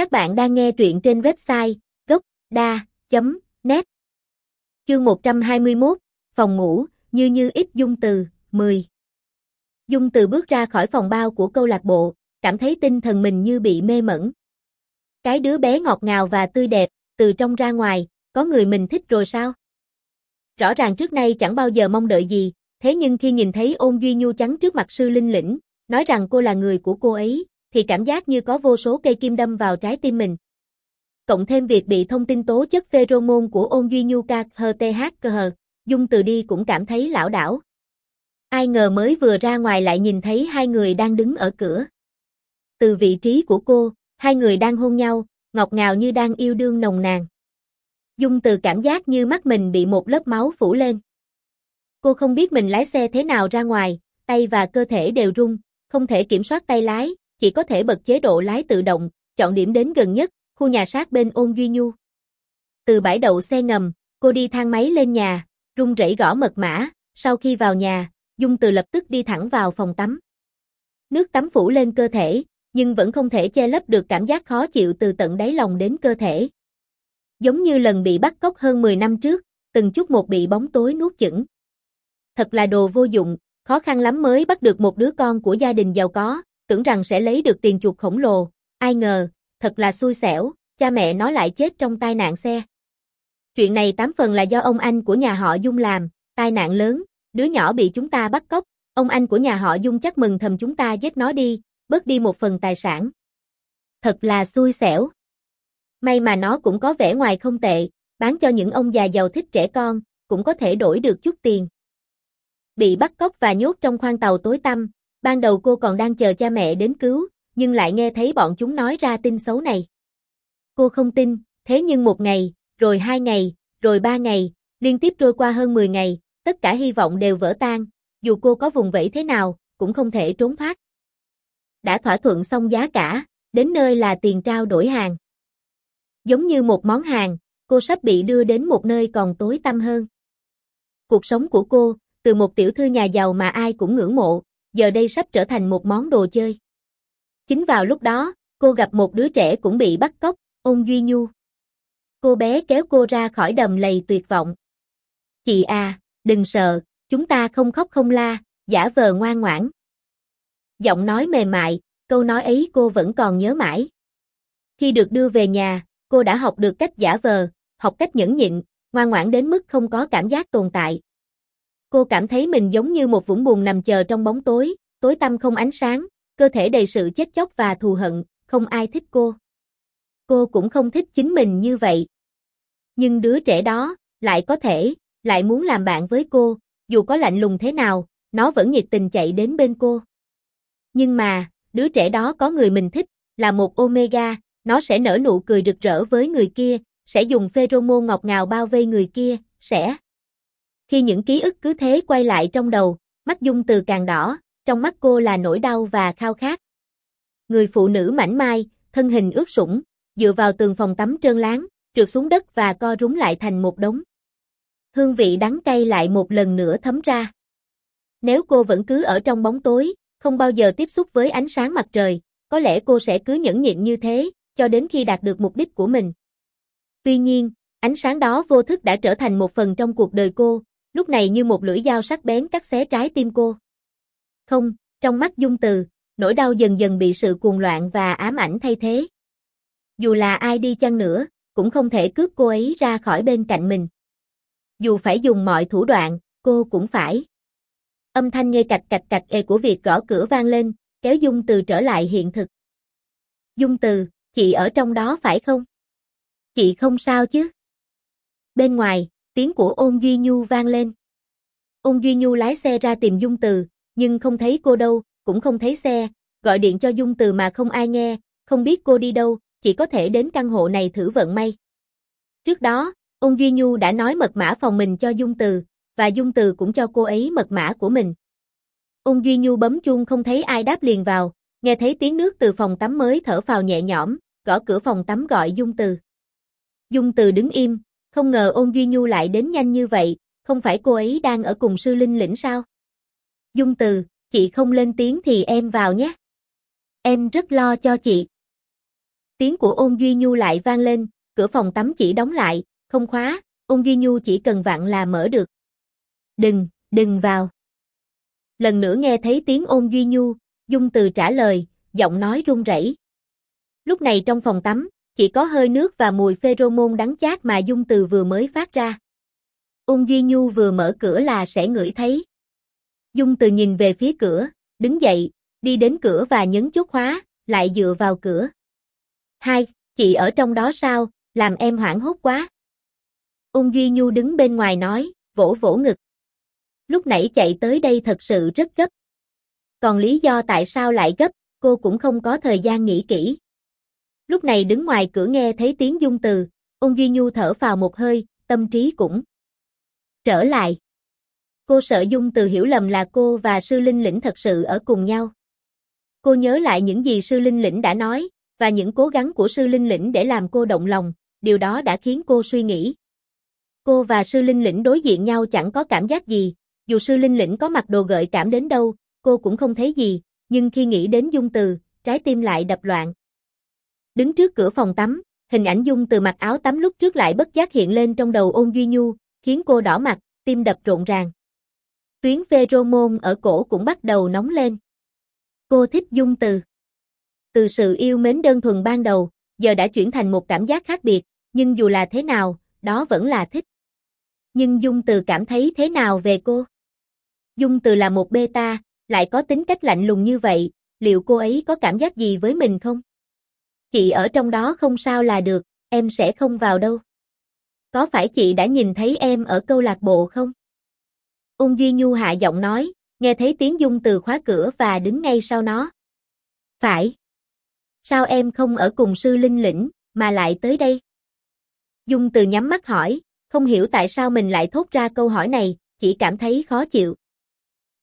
Các bạn đang nghe truyện trên website gốc.da.net Chương 121, phòng ngủ, như như ít dung từ, 10 Dung từ bước ra khỏi phòng bao của câu lạc bộ, cảm thấy tinh thần mình như bị mê mẩn. Cái đứa bé ngọt ngào và tươi đẹp, từ trong ra ngoài, có người mình thích rồi sao? Rõ ràng trước nay chẳng bao giờ mong đợi gì, thế nhưng khi nhìn thấy ôn duy nhu trắng trước mặt sư linh lĩnh, nói rằng cô là người của cô ấy, thì cảm giác như có vô số cây kim đâm vào trái tim mình. Cộng thêm việc bị thông tin tố chất pheromone của ôn duy nhu ca HTH cơ hờ, dung từ đi cũng cảm thấy lão đảo. Ai ngờ mới vừa ra ngoài lại nhìn thấy hai người đang đứng ở cửa. Từ vị trí của cô, hai người đang hôn nhau, ngọt ngào như đang yêu đương nồng nàn. Dung từ cảm giác như mắt mình bị một lớp máu phủ lên. Cô không biết mình lái xe thế nào ra ngoài, tay và cơ thể đều rung, không thể kiểm soát tay lái, chỉ có thể bật chế độ lái tự động, chọn điểm đến gần nhất, khu nhà sát bên ôn Duy Nhu. Từ bãi đậu xe ngầm, cô đi thang máy lên nhà, rung rẩy gõ mật mã, sau khi vào nhà, Dung Từ lập tức đi thẳng vào phòng tắm. Nước tắm phủ lên cơ thể, nhưng vẫn không thể che lấp được cảm giác khó chịu từ tận đáy lòng đến cơ thể. Giống như lần bị bắt cóc hơn 10 năm trước, từng chút một bị bóng tối nuốt chửng. Thật là đồ vô dụng, khó khăn lắm mới bắt được một đứa con của gia đình giàu có, tưởng rằng sẽ lấy được tiền chuột khổng lồ, ai ngờ, thật là xui xẻo, cha mẹ nó lại chết trong tai nạn xe. Chuyện này tám phần là do ông anh của nhà họ Dung làm, tai nạn lớn, đứa nhỏ bị chúng ta bắt cóc, ông anh của nhà họ Dung chắc mừng thầm chúng ta giết nó đi, bớt đi một phần tài sản. Thật là xui xẻo. May mà nó cũng có vẻ ngoài không tệ, bán cho những ông già giàu thích trẻ con, cũng có thể đổi được chút tiền. Bị bắt cóc và nhốt trong khoang tàu tối tăm, ban đầu cô còn đang chờ cha mẹ đến cứu, nhưng lại nghe thấy bọn chúng nói ra tin xấu này. Cô không tin, thế nhưng một ngày, rồi hai ngày, rồi ba ngày, liên tiếp trôi qua hơn 10 ngày, tất cả hy vọng đều vỡ tan, dù cô có vùng vẫy thế nào, cũng không thể trốn thoát. Đã thỏa thuận xong giá cả, đến nơi là tiền trao đổi hàng. Giống như một món hàng, cô sắp bị đưa đến một nơi còn tối tăm hơn. Cuộc sống của cô, từ một tiểu thư nhà giàu mà ai cũng ngưỡng mộ, giờ đây sắp trở thành một món đồ chơi. Chính vào lúc đó, cô gặp một đứa trẻ cũng bị bắt cóc, ôn Duy Nhu. Cô bé kéo cô ra khỏi đầm lầy tuyệt vọng. Chị à, đừng sợ, chúng ta không khóc không la, giả vờ ngoan ngoãn. Giọng nói mềm mại, câu nói ấy cô vẫn còn nhớ mãi. Khi được đưa về nhà, cô đã học được cách giả vờ, học cách nhẫn nhịn, ngoan ngoãn đến mức không có cảm giác tồn tại. Cô cảm thấy mình giống như một vũng bùn nằm chờ trong bóng tối, tối tăm không ánh sáng, cơ thể đầy sự chết chóc và thù hận, không ai thích cô. Cô cũng không thích chính mình như vậy. Nhưng đứa trẻ đó, lại có thể, lại muốn làm bạn với cô, dù có lạnh lùng thế nào, nó vẫn nhiệt tình chạy đến bên cô. Nhưng mà, đứa trẻ đó có người mình thích, là một Omega, nó sẽ nở nụ cười rực rỡ với người kia, sẽ dùng pheromone ngọt ngào bao vây người kia, sẽ khi những ký ức cứ thế quay lại trong đầu, mắt Dung từ càng đỏ, trong mắt cô là nỗi đau và khao khát. Người phụ nữ mảnh mai, thân hình ướt sũng, dựa vào tường phòng tắm trơn láng, trượt xuống đất và co rúm lại thành một đống. Hương vị đắng cay lại một lần nữa thấm ra. Nếu cô vẫn cứ ở trong bóng tối, không bao giờ tiếp xúc với ánh sáng mặt trời, có lẽ cô sẽ cứ nhẫn nhịn như thế, cho đến khi đạt được mục đích của mình. Tuy nhiên, ánh sáng đó vô thức đã trở thành một phần trong cuộc đời cô, lúc này như một lưỡi dao sắc bén cắt xé trái tim cô. Không, trong mắt Dung Từ, nỗi đau dần dần bị sự cuồng loạn và ám ảnh thay thế. Dù là ai đi chăng nữa, cũng không thể cướp cô ấy ra khỏi bên cạnh mình. Dù phải dùng mọi thủ đoạn, cô cũng phải. Âm thanh nghe cạch cạch cạch ê của việc gõ cửa vang lên, kéo Dung Từ trở lại hiện thực. Dung Từ, chị ở trong đó phải không? Chị không sao chứ? Bên ngoài, tiếng của ôn Duy Nhu vang lên. Ôn Duy Nhu lái xe ra tìm Dung Từ, nhưng không thấy cô đâu, cũng không thấy xe, gọi điện cho Dung Từ mà không ai nghe, không biết cô đi đâu, chỉ có thể đến căn hộ này thử vận may. Trước đó, ôn Duy Nhu đã nói mật mã phòng mình cho Dung Từ, và Dung Từ cũng cho cô ấy mật mã của mình. Ôn Duy Nhu bấm chuông không thấy ai đáp liền vào, nghe thấy tiếng nước từ phòng tắm mới thở phào nhẹ nhõm, gõ cửa phòng tắm gọi Dung Từ. Dung Từ đứng im, không ngờ ôn Duy Nhu lại đến nhanh như vậy, không phải cô ấy đang ở cùng sư linh lĩnh sao? Dung từ, chị không lên tiếng thì em vào nhé. Em rất lo cho chị. tiếng của ôn Duy Nhu lại vang lên, cửa phòng tắm chỉ đóng lại, không khóa, ôn Duy Nhu chỉ cần vặn là mở được. Đừng, đừng vào. Lần nữa nghe thấy tiếng ôn Duy Nhu, Dung Từ trả lời, giọng nói run rẩy. Lúc này trong phòng tắm, chỉ có hơi nước và mùi pheromone đắng chát mà Dung Từ vừa mới phát ra. Ung Duy Nhu vừa mở cửa là sẽ ngửi thấy. Dung Từ nhìn về phía cửa, đứng dậy, đi đến cửa và nhấn chốt khóa, lại dựa vào cửa. Hai, chị ở trong đó sao, làm em hoảng hốt quá. Ung Duy Nhu đứng bên ngoài nói, vỗ vỗ ngực. Lúc nãy chạy tới đây thật sự rất gấp. Còn lý do tại sao lại gấp, cô cũng không có thời gian nghĩ kỹ. Lúc này đứng ngoài cửa nghe thấy tiếng dung từ, ôn Duy Nhu thở vào một hơi, tâm trí cũng trở lại. Cô sợ dung từ hiểu lầm là cô và sư linh lĩnh thật sự ở cùng nhau. Cô nhớ lại những gì sư linh lĩnh đã nói, và những cố gắng của sư linh lĩnh để làm cô động lòng, điều đó đã khiến cô suy nghĩ. Cô và sư linh lĩnh đối diện nhau chẳng có cảm giác gì, dù sư linh lĩnh có mặc đồ gợi cảm đến đâu, cô cũng không thấy gì, nhưng khi nghĩ đến dung từ, trái tim lại đập loạn. Đứng trước cửa phòng tắm, hình ảnh dung từ mặc áo tắm lúc trước lại bất giác hiện lên trong đầu ôn duy nhu, khiến cô đỏ mặt, tim đập rộn ràng. Tuyến pheromone ở cổ cũng bắt đầu nóng lên. Cô thích dung từ. Từ sự yêu mến đơn thuần ban đầu, giờ đã chuyển thành một cảm giác khác biệt, nhưng dù là thế nào, đó vẫn là thích. Nhưng Dung Từ cảm thấy thế nào về cô? Dung Từ là một beta, lại có tính cách lạnh lùng như vậy, liệu cô ấy có cảm giác gì với mình không? Chị ở trong đó không sao là được, em sẽ không vào đâu. Có phải chị đã nhìn thấy em ở câu lạc bộ không? Ung Duy Nhu hạ giọng nói, nghe thấy tiếng Dung Từ khóa cửa và đứng ngay sau nó. Phải. Sao em không ở cùng sư linh lĩnh, mà lại tới đây? Dung Từ nhắm mắt hỏi, không hiểu tại sao mình lại thốt ra câu hỏi này, chỉ cảm thấy khó chịu.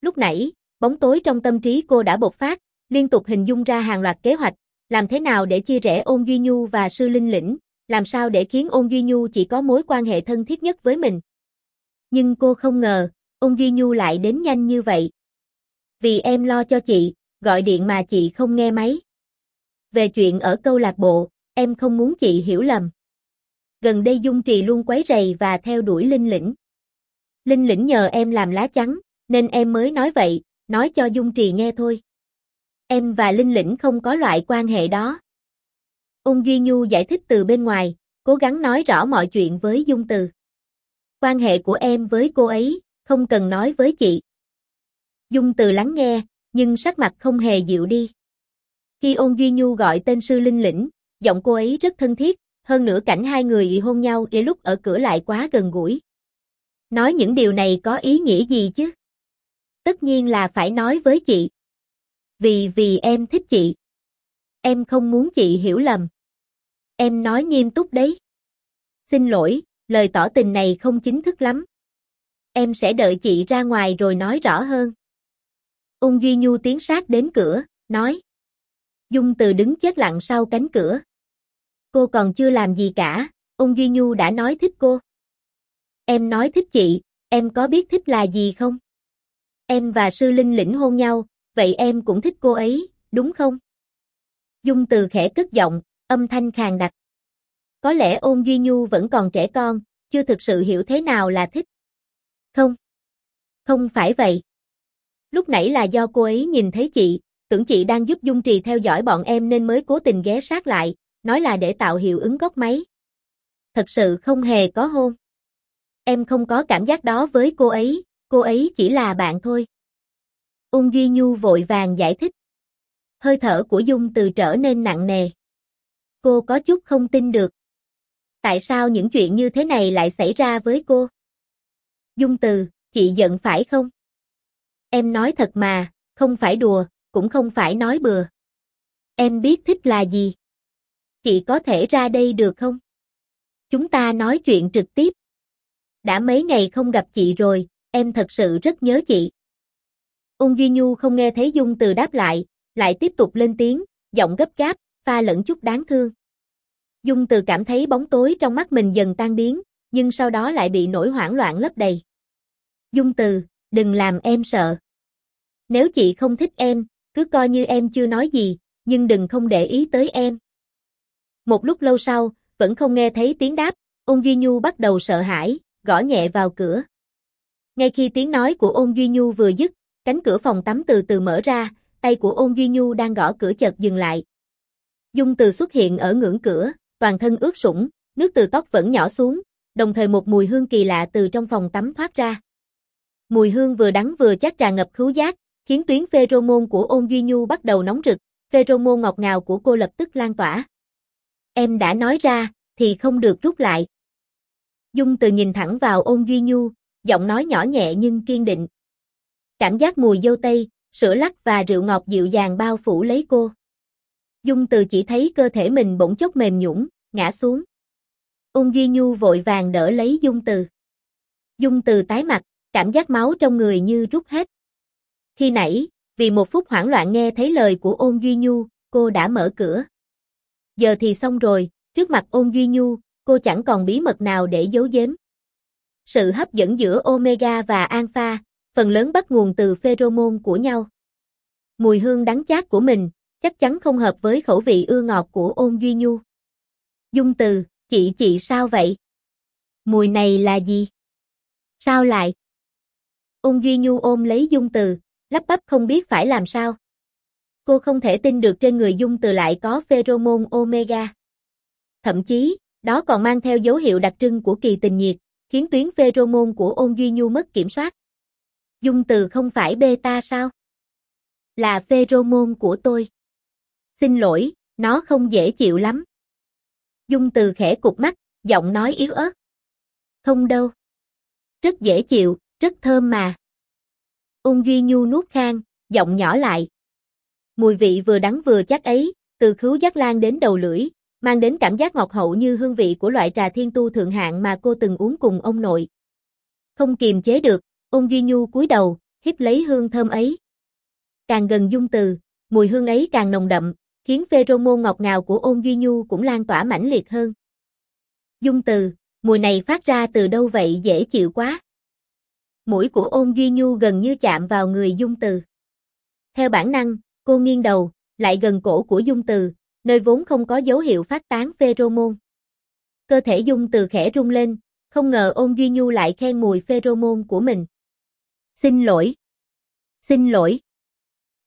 Lúc nãy, bóng tối trong tâm trí cô đã bộc phát, liên tục hình dung ra hàng loạt kế hoạch, làm thế nào để chia rẽ ôn Duy Nhu và sư linh lĩnh, làm sao để khiến ôn Duy Nhu chỉ có mối quan hệ thân thiết nhất với mình. Nhưng cô không ngờ, ôn Duy Nhu lại đến nhanh như vậy. Vì em lo cho chị, gọi điện mà chị không nghe máy. Về chuyện ở câu lạc bộ, em không muốn chị hiểu lầm. Gần đây Dung Trì luôn quấy rầy và theo đuổi Linh Lĩnh. Linh Lĩnh nhờ em làm lá chắn, nên em mới nói vậy, nói cho Dung Trì nghe thôi. Em và Linh Lĩnh không có loại quan hệ đó. Ung Duy Nhu giải thích từ bên ngoài, cố gắng nói rõ mọi chuyện với Dung Từ. Quan hệ của em với cô ấy, không cần nói với chị. Dung Từ lắng nghe, nhưng sắc mặt không hề dịu đi. Khi ôn Duy Nhu gọi tên sư Linh Lĩnh, giọng cô ấy rất thân thiết, hơn nữa cảnh hai người hôn nhau để lúc ở cửa lại quá gần gũi. Nói những điều này có ý nghĩa gì chứ? Tất nhiên là phải nói với chị. Vì vì em thích chị. Em không muốn chị hiểu lầm. Em nói nghiêm túc đấy. Xin lỗi, lời tỏ tình này không chính thức lắm. Em sẽ đợi chị ra ngoài rồi nói rõ hơn. Ung Duy Nhu tiến sát đến cửa, nói. Dung từ đứng chết lặng sau cánh cửa. Cô còn chưa làm gì cả, ung Duy Nhu đã nói thích cô. Em nói thích chị, em có biết thích là gì không? Em và sư linh lĩnh hôn nhau, vậy em cũng thích cô ấy, đúng không? Dung từ khẽ cất giọng, âm thanh khàn đặc. Có lẽ ôn Duy Nhu vẫn còn trẻ con, chưa thực sự hiểu thế nào là thích. Không. Không phải vậy. Lúc nãy là do cô ấy nhìn thấy chị, tưởng chị đang giúp Dung Trì theo dõi bọn em nên mới cố tình ghé sát lại, nói là để tạo hiệu ứng góc máy. Thật sự không hề có hôn. Em không có cảm giác đó với cô ấy, cô ấy chỉ là bạn thôi. Ung Duy Nhu vội vàng giải thích. Hơi thở của Dung từ trở nên nặng nề. Cô có chút không tin được. Tại sao những chuyện như thế này lại xảy ra với cô? Dung từ, chị giận phải không? Em nói thật mà, không phải đùa, cũng không phải nói bừa. Em biết thích là gì? Chị có thể ra đây được không? Chúng ta nói chuyện trực tiếp. Đã mấy ngày không gặp chị rồi, em thật sự rất nhớ chị. Ung Duy Nhu không nghe thấy Dung từ đáp lại, lại tiếp tục lên tiếng, giọng gấp gáp, pha lẫn chút đáng thương. Dung từ cảm thấy bóng tối trong mắt mình dần tan biến, nhưng sau đó lại bị nỗi hoảng loạn lấp đầy. Dung từ, đừng làm em sợ. Nếu chị không thích em, cứ coi như em chưa nói gì, nhưng đừng không để ý tới em. Một lúc lâu sau, vẫn không nghe thấy tiếng đáp, ôn Duy Nhu bắt đầu sợ hãi, gõ nhẹ vào cửa. Ngay khi tiếng nói của ôn Duy Nhu vừa dứt, cánh cửa phòng tắm từ từ mở ra, tay của ôn Duy Nhu đang gõ cửa chợt dừng lại. Dung từ xuất hiện ở ngưỡng cửa, toàn thân ướt sũng, nước từ tóc vẫn nhỏ xuống, đồng thời một mùi hương kỳ lạ từ trong phòng tắm thoát ra. Mùi hương vừa đắng vừa chắc tràn ngập khứu giác, khiến tuyến pheromone của ôn Duy Nhu bắt đầu nóng rực, pheromone ngọt ngào của cô lập tức lan tỏa. Em đã nói ra, thì không được rút lại. Dung từ nhìn thẳng vào ôn Duy Nhu, giọng nói nhỏ nhẹ nhưng kiên định. Cảm giác mùi dâu tây, sữa lắc và rượu ngọt dịu dàng bao phủ lấy cô. Dung từ chỉ thấy cơ thể mình bỗng chốc mềm nhũn, ngã xuống. Ôn Duy Nhu vội vàng đỡ lấy Dung từ. Dung từ tái mặt, cảm giác máu trong người như rút hết. Khi nãy, vì một phút hoảng loạn nghe thấy lời của ôn Duy Nhu, cô đã mở cửa. Giờ thì xong rồi, trước mặt ôn Duy Nhu, cô chẳng còn bí mật nào để giấu giếm. Sự hấp dẫn giữa Omega và Alpha, phần lớn bắt nguồn từ pheromone của nhau. Mùi hương đắng chát của mình, chắc chắn không hợp với khẩu vị ưa ngọt của ôn Duy Nhu. Dung từ, chị chị sao vậy? Mùi này là gì? Sao lại? Ôn Duy Nhu ôm lấy Dung từ, lắp bắp không biết phải làm sao. Cô không thể tin được trên người Dung từ lại có pheromone omega. Thậm chí, đó còn mang theo dấu hiệu đặc trưng của kỳ tình nhiệt, khiến tuyến pheromone của ôn Duy Nhu mất kiểm soát. Dung từ không phải beta sao? Là pheromone của tôi. Xin lỗi, nó không dễ chịu lắm. Dung từ khẽ cục mắt, giọng nói yếu ớt. Không đâu. Rất dễ chịu, rất thơm mà. Ung Duy Nhu nuốt khang, giọng nhỏ lại. Mùi vị vừa đắng vừa chắc ấy, từ khứu giác lan đến đầu lưỡi, mang đến cảm giác ngọt hậu như hương vị của loại trà thiên tu thượng hạng mà cô từng uống cùng ông nội. Không kiềm chế được, ôn Duy Nhu cúi đầu, hít lấy hương thơm ấy. Càng gần dung từ, mùi hương ấy càng nồng đậm, khiến pheromone ngọt ngào của ôn Duy Nhu cũng lan tỏa mãnh liệt hơn. Dung từ, mùi này phát ra từ đâu vậy dễ chịu quá. Mũi của ôn Duy Nhu gần như chạm vào người Dung từ. Theo bản năng, cô nghiêng đầu, lại gần cổ của Dung từ, nơi vốn không có dấu hiệu phát tán pheromone. Cơ thể Dung từ khẽ rung lên, không ngờ ôn Duy Nhu lại khen mùi pheromone của mình. Xin lỗi. Xin lỗi.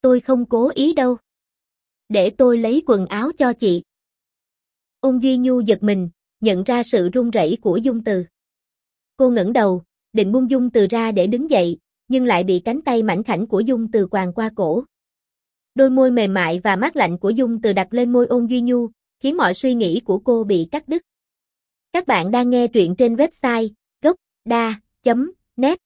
Tôi không cố ý đâu. Để tôi lấy quần áo cho chị. Ôn Duy Nhu giật mình, nhận ra sự run rẩy của Dung Từ. Cô ngẩng đầu, định buông Dung Từ ra để đứng dậy, nhưng lại bị cánh tay mảnh khảnh của Dung Từ quàng qua cổ. Đôi môi mềm mại và mát lạnh của Dung Từ đặt lên môi Ôn Duy Nhu, khiến mọi suy nghĩ của cô bị cắt đứt. Các bạn đang nghe truyện trên website gocda.net